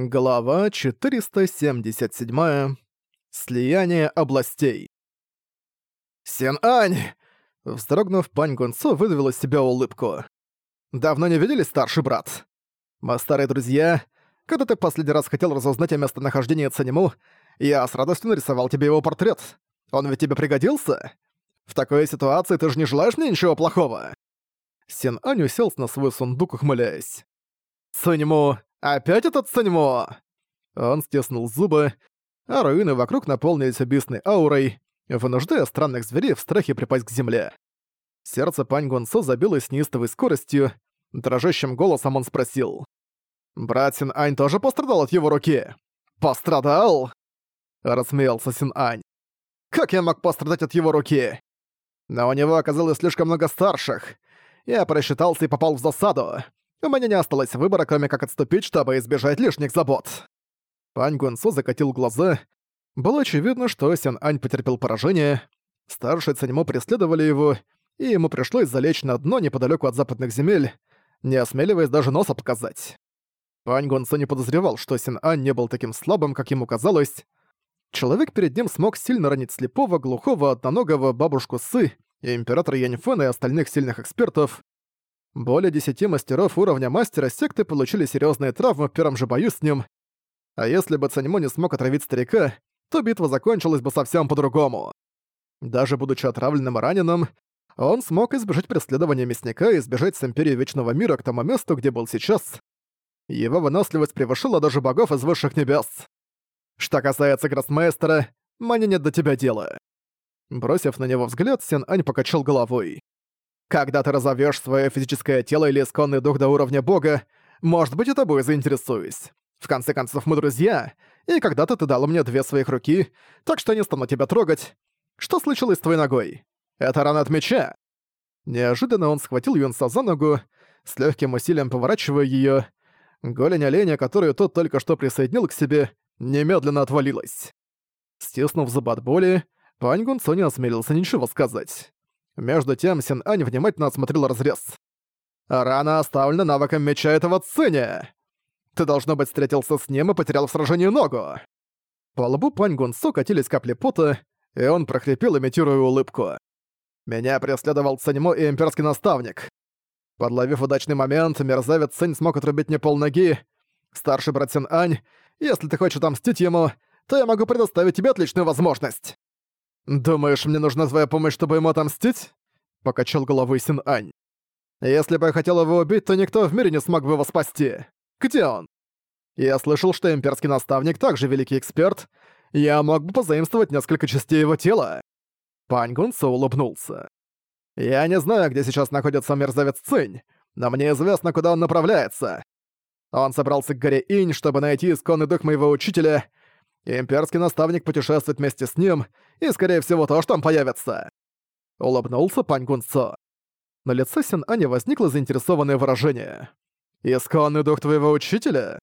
Глава 477. Слияние областей. «Сен-Ань!» Вздрогнув, пань Гунцо выдавил из себя улыбку. «Давно не виделись, старший брат? Мы старые друзья. Когда ты последний раз хотел разузнать о местонахождении Цанему, я с радостью нарисовал тебе его портрет. Он ведь тебе пригодился? В такой ситуации ты же не желаешь мне ничего плохого?» Сен-Ань уселся на свой сундук, ухмыляясь. «Цанему, «Опять этот Саньмо!» Он стиснул зубы, а руины вокруг наполнились убийственной аурой, вынуждая странных зверей в страхе припасть к земле. Сердце Пань Гонсо забилось с неистовой скоростью, дрожащим голосом он спросил. «Брат Син Ань тоже пострадал от его руки?» «Пострадал?» — рассмеялся Син Ань. «Как я мог пострадать от его руки?» «Но у него оказалось слишком много старших. Я просчитался и попал в засаду. У меня не осталось выбора, кроме как отступить, чтобы избежать лишних забот. Пань Гунсу закатил глаза. Было очевидно, что Сян Ань потерпел поражение. Старшие Цаньмо преследовали его, и ему пришлось залечь на дно неподалеку от западных земель, не осмеливаясь даже носа показать. Пань Гунсу не подозревал, что Син Ань не был таким слабым, как ему казалось. Человек перед ним смог сильно ранить слепого, глухого, одноногого бабушку Сы и императора Яньфена и остальных сильных экспертов. Более десяти мастеров уровня мастера секты получили серьезные травмы в первом же бою с ним. А если бы Цаньмо не смог отравить старика, то битва закончилась бы совсем по-другому. Даже будучи отравленным и раненым, он смог избежать преследования мясника и избежать с Империи Вечного Мира к тому месту, где был сейчас. Его выносливость превышила даже богов из высших небес. Что касается Гроссмейстера, мне нет до тебя дела. Бросив на него взгляд, Сен Ань покачал головой. Когда ты разовьёшь своё физическое тело или исконный дух до уровня бога, может быть, и тобой заинтересуюсь. В конце концов, мы друзья, и когда-то ты дал мне две своих руки, так что я не стану тебя трогать. Что случилось с твоей ногой? Это рана от меча?» Неожиданно он схватил Юнса за ногу, с легким усилием поворачивая её. Голень оленя, которую тот только что присоединил к себе, немедленно отвалилась. Стиснув зуб от боли, Пань Гунцо не осмелился ничего сказать. Между тем Син Ань внимательно осмотрел разрез. «Рана оставлена навыком меча этого Циня! Ты, должно быть, встретился с ним и потерял в сражении ногу!» По лбу Пань Гунсо катились капли пота, и он прохрипел, имитируя улыбку. «Меня преследовал Циньмо и имперский наставник. Подловив удачный момент, мерзавец Цинь смог отрубить мне полноги. Старший брат Син Ань, если ты хочешь отомстить ему, то я могу предоставить тебе отличную возможность». «Думаешь, мне нужна твоя помощь, чтобы ему отомстить?» — покачал головой Син Ань. «Если бы я хотел его убить, то никто в мире не смог бы его спасти. Где он?» «Я слышал, что имперский наставник также великий эксперт. Я мог бы позаимствовать несколько частей его тела». Пань Гунсо улыбнулся. «Я не знаю, где сейчас находится мерзавец Цинь, но мне известно, куда он направляется. Он собрался к горе Инь, чтобы найти исконный дух моего учителя Имперский наставник путешествует вместе с ним, и, скорее всего, тоже там появится. Улыбнулся Пань Гунцо. На лице Син Ани возникло заинтересованное выражение. «Исконный дух твоего учителя?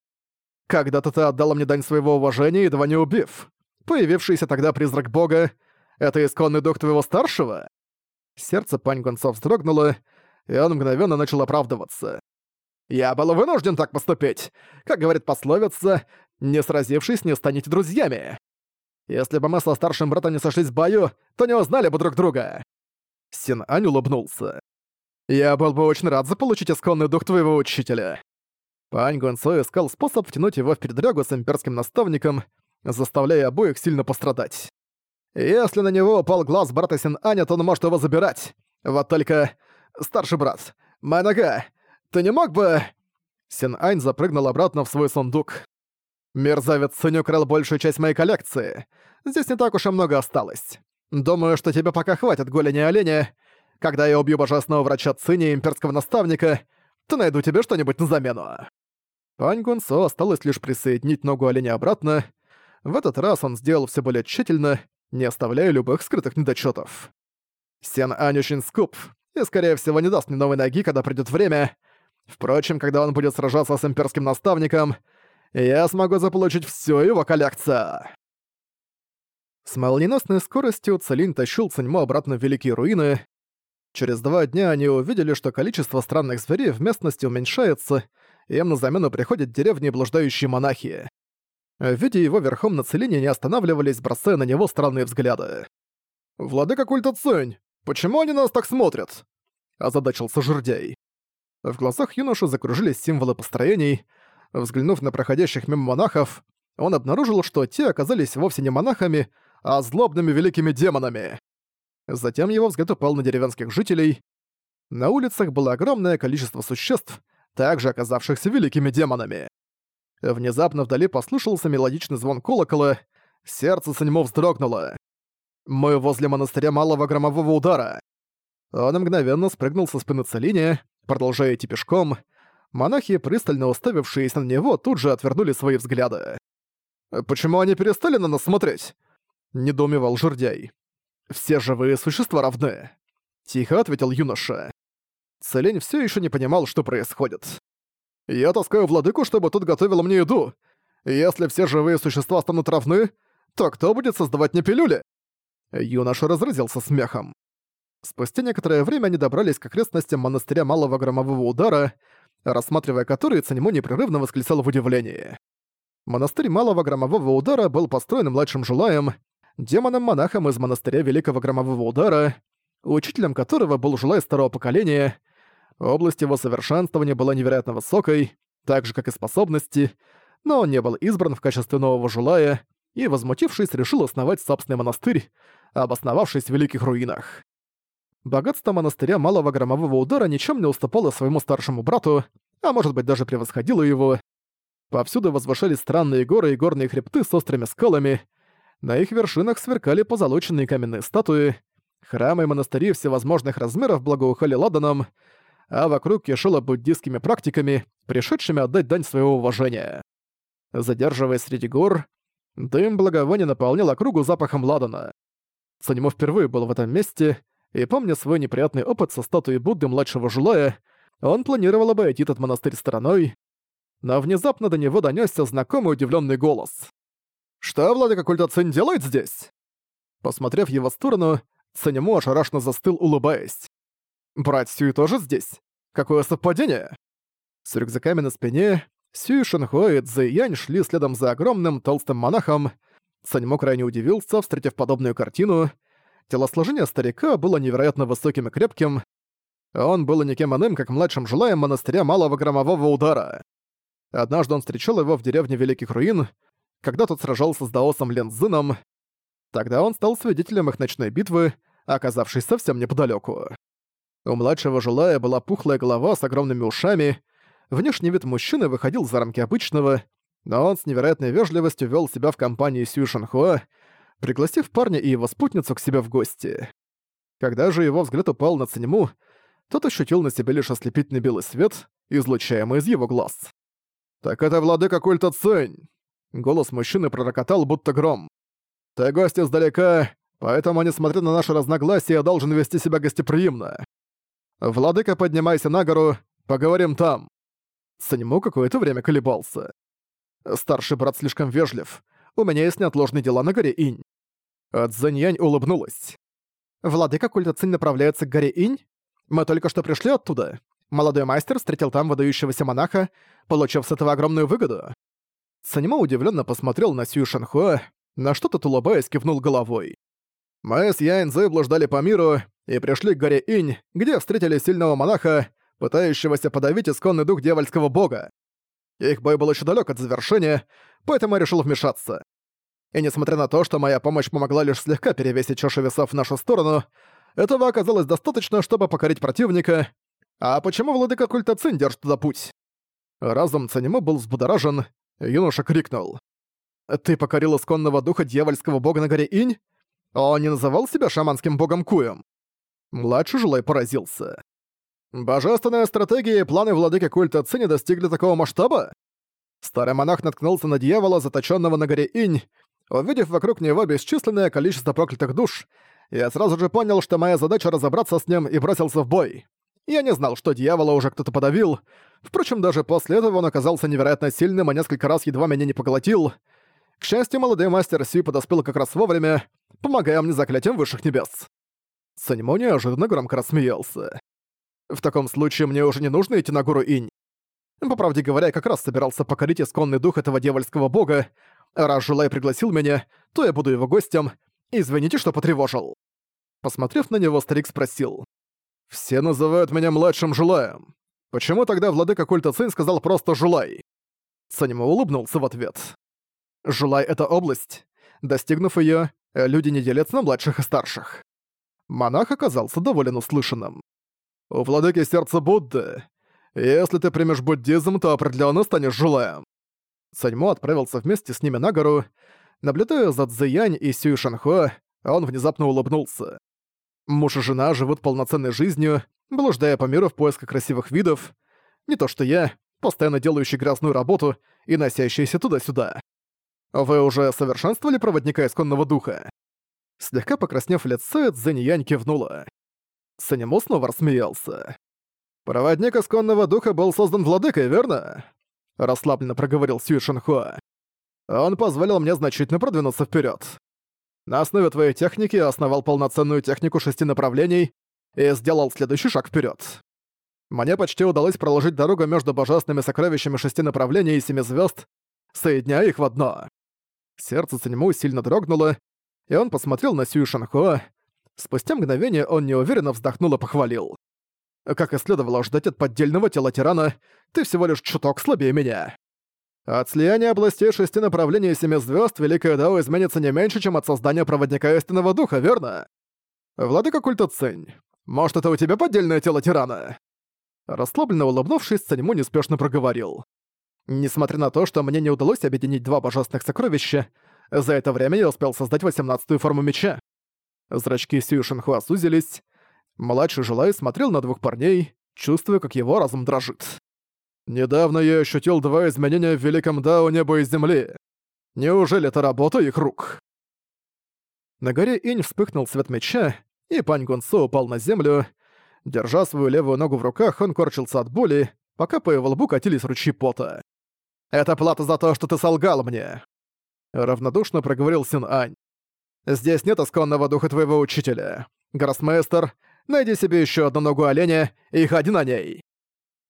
Когда-то ты отдала мне дань своего уважения, едва не убив. Появившийся тогда призрак бога — это исконный дух твоего старшего?» Сердце Пань Гунцо вздрогнуло, и он мгновенно начал оправдываться. «Я был вынужден так поступить. Как говорит пословица, не сразившись, не станете друзьями. Если бы мы со старшим братом не сошлись в бою, то не узнали бы друг друга». Син Ань улыбнулся. «Я был бы очень рад заполучить исконный дух твоего учителя». Пань Гонсо искал способ втянуть его в передрягу с имперским наставником, заставляя обоих сильно пострадать. Если на него упал глаз брата Син Аня, то он может его забирать. Вот только... Старший брат, моя нога, ты не мог бы...» Син Ань запрыгнул обратно в свой сундук. Мерзавец Сынь украл большую часть моей коллекции. Здесь не так уж и много осталось. Думаю, что тебе пока хватит голени оленя. Когда я убью божественного врача Циня и имперского наставника, то найду тебе что-нибудь на замену». Пань Гунсо осталось лишь присоединить ногу оленя обратно. В этот раз он сделал все более тщательно, не оставляя любых скрытых недочетов. Сен Ань очень скуп, и, скорее всего, не даст мне новой ноги, когда придет время. Впрочем, когда он будет сражаться с имперским наставником, я смогу заполучить всю его коллекцию!» С молниеносной скоростью Целин тащил Циньмо обратно в Великие Руины. Через два дня они увидели, что количество странных зверей в местности уменьшается, им на замену приходят деревни блуждающие монахи. Видя его верхом на целине, не останавливались, бросая на него странные взгляды. «Владыка культа Цинь, почему они нас так смотрят?» – озадачился жердяй. В глазах юноши закружились символы построений. Взглянув на проходящих мимо монахов, он обнаружил, что те оказались вовсе не монахами, а злобными великими демонами. Затем его взгляд упал на деревенских жителей. На улицах было огромное количество существ, также оказавшихся великими демонами. Внезапно вдали послышался мелодичный звон колокола, сердце Саньмо вздрогнуло. «Мы возле монастыря малого громового удара». Он мгновенно спрыгнул со спины Целине, продолжая идти пешком. Монахи, пристально уставившиеся на него, тут же отвернули свои взгляды. «Почему они перестали на нас смотреть?» — недоумевал жердяй. «Все живые существа равны», — тихо ответил юноша. Целень все еще не понимал, что происходит. «Я таскаю владыку, чтобы тот готовил мне еду. Если все живые существа станут равны, то кто будет создавать мне пилюли?» Юноша разразился смехом. Спустя некоторое время они добрались к окрестностям монастыря Малого Громового Удара, рассматривая который Цанимо непрерывно восклицал в удивлении. Монастырь Малого Громового Удара был построен младшим Жулаем, демоном-монахом из монастыря Великого Громового Удара, учителем которого был Жулай старого поколения. Область его совершенствования была невероятно высокой, так же, как и способности, но он не был избран в качестве нового Жулая и, возмутившись, решил основать собственный монастырь, обосновавшись в Великих Руинах. Богатство монастыря Малого Громового Удара ничем не уступало своему старшему брату, а может быть даже превосходило его. Повсюду возвышались странные горы и горные хребты с острыми скалами. На их вершинах сверкали позолоченные каменные статуи. Храмы и монастыри всевозможных размеров благоухали ладаном, а вокруг кишело буддийскими практиками, пришедшими отдать дань своего уважения. Задерживаясь среди гор, дым благовония наполнял округу запахом ладана. Санему впервые был в этом месте — и помня свой неприятный опыт со статуей Будды младшего Жулая, он планировал обойти этот монастырь стороной, но внезапно до него донёсся знакомый удивлённый голос. «Что владыка культа Цинь делает здесь?» Посмотрев его сторону, Цинему ошарашенно застыл, улыбаясь. «Брат Сюй тоже здесь? Какое совпадение?» С рюкзаками на спине Сюй Шэнхуа и Цзэ Янь шли следом за огромным толстым монахом. Саньмо крайне удивился, встретив подобную картину, телосложение старика было невероятно высоким и крепким. Он был никем иным, как младшим желаем монастыря Малого Громового Удара. Однажды он встречал его в деревне Великих Руин, когда тот сражался с Даосом Лензином. Тогда он стал свидетелем их ночной битвы, оказавшись совсем неподалеку. У младшего желая была пухлая голова с огромными ушами, внешний вид мужчины выходил за рамки обычного, но он с невероятной вежливостью вел себя в компании Сью Шанхуа, пригласив парня и его спутницу к себе в гости. Когда же его взгляд упал на Циньму, тот ощутил на себе лишь ослепительный белый свет, излучаемый из его глаз. «Так это владыка культа Цинь!» Голос мужчины пророкотал, будто гром. «Ты гость издалека, поэтому, несмотря на наши разногласия, должен вести себя гостеприимно. Владыка, поднимайся на гору, поговорим там». Циньму какое-то время колебался. Старший брат слишком вежлив. У меня есть неотложные дела на горе Инь. Цзэньянь улыбнулась. «Владыка культа Цинь направляется к горе Инь? Мы только что пришли оттуда. Молодой мастер встретил там выдающегося монаха, получив с этого огромную выгоду». Санимо удивленно посмотрел на Сью Шанхуа, на что тот улыбаясь кивнул головой. «Мы с Яньзы блуждали по миру и пришли к горе Инь, где встретили сильного монаха, пытающегося подавить исконный дух дьявольского бога. Их бой был еще далек от завершения, поэтому я решил вмешаться. И несмотря на то, что моя помощь помогла лишь слегка перевесить чашу весов в нашу сторону, этого оказалось достаточно, чтобы покорить противника. А почему владыка культа Цинь держит туда путь? Разум Цанимо был взбудоражен, юноша крикнул. «Ты покорил исконного духа дьявольского бога на горе Инь? Он не называл себя шаманским богом Куем?» Младший Жулай поразился. «Божественная стратегия и планы владыки культа Цини достигли такого масштаба?» Старый монах наткнулся на дьявола, заточенного на горе Инь. Увидев вокруг него бесчисленное количество проклятых душ, я сразу же понял, что моя задача разобраться с ним и бросился в бой. Я не знал, что дьявола уже кто-то подавил. Впрочем, даже после этого он оказался невероятно сильным, и несколько раз едва меня не поглотил. К счастью, молодой мастер Си подоспел как раз вовремя, помогая мне заклятием высших небес. Саньмо неожиданно громко рассмеялся. «В таком случае мне уже не нужно идти на гору Инь. По правде говоря, я как раз собирался покорить исконный дух этого дьявольского бога. Раз Жулай пригласил меня, то я буду его гостем. Извините, что потревожил». Посмотрев на него, старик спросил. «Все называют меня младшим Жулаем. Почему тогда владыка культа Цинь сказал просто Жулай?» Санимо улыбнулся в ответ. «Жулай — это область. Достигнув её, люди не делятся на младших и старших». Монах оказался доволен услышанным. «У владыки сердца Будды. Если ты примешь буддизм, то определённо станешь Жулаем». Саньмо отправился вместе с ними на гору. Наблюдая за Цзэянь и Сюй Шанхуа, он внезапно улыбнулся. Муж и жена живут полноценной жизнью, блуждая по миру в поисках красивых видов. Не то что я, постоянно делающий грязную работу и носящийся туда-сюда. Вы уже совершенствовали проводника исконного духа? Слегка покраснев лицо, Цзэньянь кивнула. Санему снова рассмеялся. «Проводник исконного духа был создан владыкой, верно?» Расслабленно проговорил Сюй Шинхуа. «Он позволил мне значительно продвинуться вперед. На основе твоей техники я основал полноценную технику шести направлений и сделал следующий шаг вперед. Мне почти удалось проложить дорогу между божественными сокровищами шести направлений и семи звезд, соединяя их в одно. Сердце Циньму сильно дрогнуло, и он посмотрел на Сюй Шанхуа. Спустя мгновение он неуверенно вздохнул и похвалил. «Как и следовало ждать от поддельного тела тирана, ты всего лишь чуток слабее меня. От слияния областей шести направлений и семи звезд Великая Дао изменится не меньше, чем от создания проводника истинного духа, верно? Владыка культа Цинь, может, это у тебя поддельное тело тирана?» Расслабленно улыбнувшись, Цаньму неспешно проговорил. «Несмотря на то, что мне не удалось объединить два божественных сокровища, за это время я успел создать восемнадцатую форму меча». Зрачки Сью Шинхуа сузились. Младший Желай смотрел на двух парней, чувствуя, как его разум дрожит. «Недавно я ощутил два изменения в Великом Дао Неба и Земли. Неужели это работа их рук?» На горе Инь вспыхнул свет меча, и Пань Гунсо упал на землю, Держа свою левую ногу в руках, он корчился от боли, пока по его лбу катились ручьи пота. «Это плата за то, что ты солгал мне!» Равнодушно проговорил Син Ань. «Здесь нет исконного духа твоего учителя. Гроссмейстер, найди себе еще одну ногу оленя и ходи на ней!»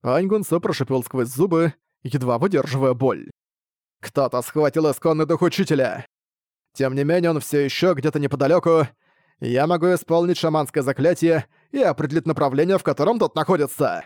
Ань Гунсо прошипел сквозь зубы, едва выдерживая боль. «Кто-то схватил исконный дух учителя!» Тем не менее, он все еще где-то неподалеку. Я могу исполнить шаманское заклятие и определить направление, в котором тот находится.